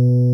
you